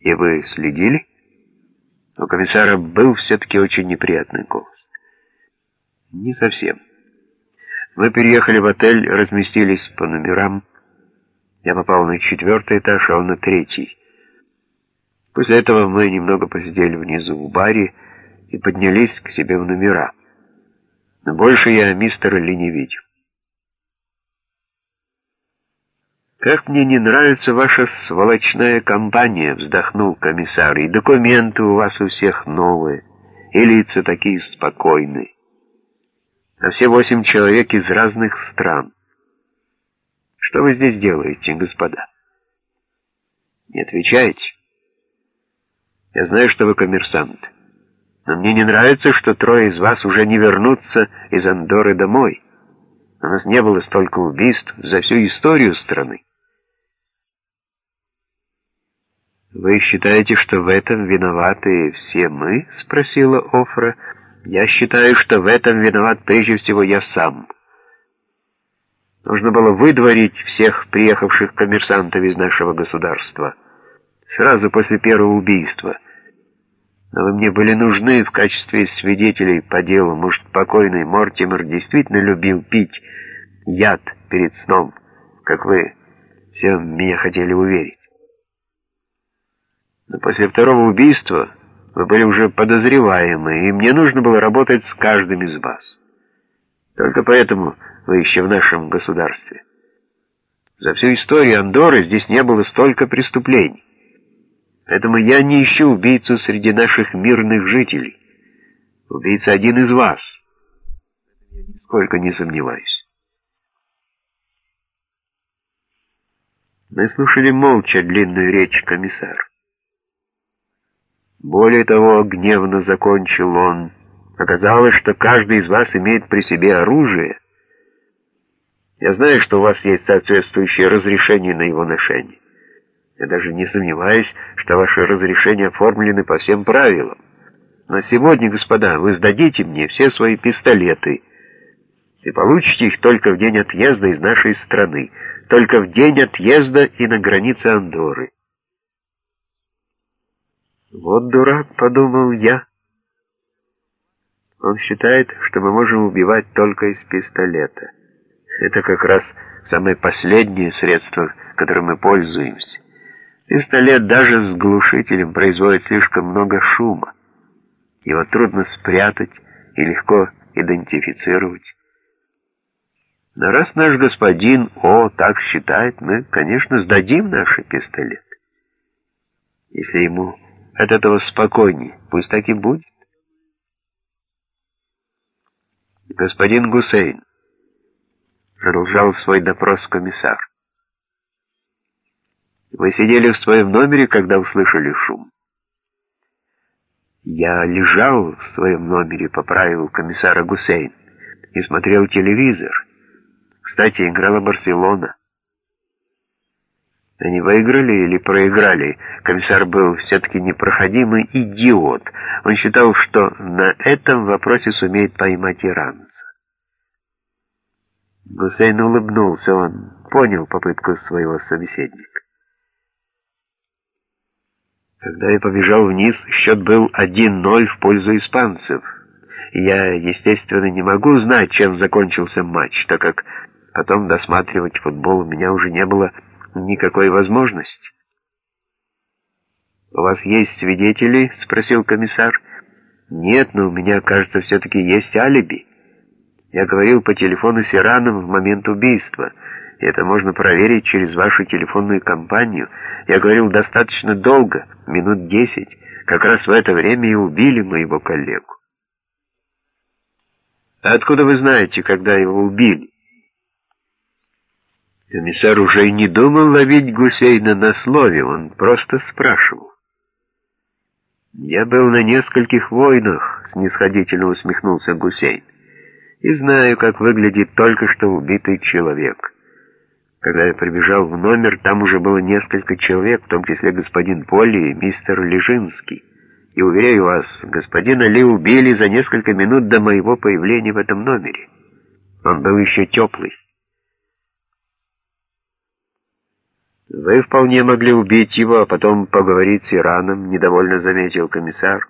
И вы следили? У комиссара был все-таки очень неприятный голос. Не совсем. Мы переехали в отель, разместились по номерам. Я попал на четвертый этаж, а он на третий. После этого мы немного посидели внизу в баре и поднялись к себе в номера. Но больше я мистера Ли не видел. «Как мне не нравится ваша сволочная компания», — вздохнул комиссар, «и документы у вас у всех новые, и лица такие спокойные а все восемь человек из разных стран. Что вы здесь делаете, господа? Не отвечаете? Я знаю, что вы коммерсант, но мне не нравится, что трое из вас уже не вернутся из Андоры домой. У нас не было столько убийств за всю историю страны. «Вы считаете, что в этом виноваты все мы?» — спросила Офра. Я считаю, что в этом виноват прежде всего я сам. Нужно было выдворить всех приехавших коммерсантов из нашего государства сразу после первого убийства. Но вы мне были нужны в качестве свидетелей по делу. Может, покойный Мортимер действительно любил пить яд перед сном, как вы все меня хотели уверить. Но после второго убийства вы были уже подозреваемы, и мне нужно было работать с каждым из вас. Только поэтому вы еще в нашем государстве. За всю историю Андоры здесь не было столько преступлений. Поэтому я не ищу убийцу среди наших мирных жителей. Убийца один из вас. Я нисколько не сомневаюсь. Мы слушали молча длинную речь комиссара. Более того, гневно закончил он, оказалось, что каждый из вас имеет при себе оружие. Я знаю, что у вас есть соответствующее разрешение на его ношение. Я даже не сомневаюсь, что ваши разрешения оформлены по всем правилам. Но сегодня, господа, вы сдадите мне все свои пистолеты и получите их только в день отъезда из нашей страны, только в день отъезда и на границе Андоры. «Вот дурак», — подумал я. Он считает, что мы можем убивать только из пистолета. Это как раз самое последнее средство, которым мы пользуемся. Пистолет даже с глушителем производит слишком много шума. Его трудно спрятать и легко идентифицировать. Но раз наш господин О так считает, мы, конечно, сдадим наши пистолеты. Если ему от этого спокойней. Пусть так и будет. Господин Гусейн, продолжал свой допрос комиссар. Вы сидели в своем номере, когда услышали шум. Я лежал в своем номере, поправил комиссара Гусейн, и смотрел телевизор. Кстати, играла Барселона. Они выиграли или проиграли. Комиссар был все-таки непроходимый идиот. Он считал, что на этом вопросе сумеет поймать иранца. Гусейн улыбнулся, он понял попытку своего собеседника. Когда я побежал вниз, счет был 1-0 в пользу испанцев. Я, естественно, не могу знать, чем закончился матч, так как потом досматривать футбол у меня уже не было никакой возможности. «У вас есть свидетели?» — спросил комиссар. «Нет, но у меня, кажется, все-таки есть алиби. Я говорил по телефону с Ираном в момент убийства. Это можно проверить через вашу телефонную компанию. Я говорил достаточно долго, минут десять. Как раз в это время и убили моего коллегу». «А откуда вы знаете, когда его убили?» Комиссар уже и не думал ловить Гусейна на слове, он просто спрашивал. «Я был на нескольких войнах», — снисходительно усмехнулся Гусейн, «и знаю, как выглядит только что убитый человек. Когда я прибежал в номер, там уже было несколько человек, в том числе господин Полли и мистер Лежинский. И, уверяю вас, господина Ли убили за несколько минут до моего появления в этом номере. Он был еще теплый». Вы вполне могли убить его, а потом поговорить с Ираном, недовольно заметил комиссар.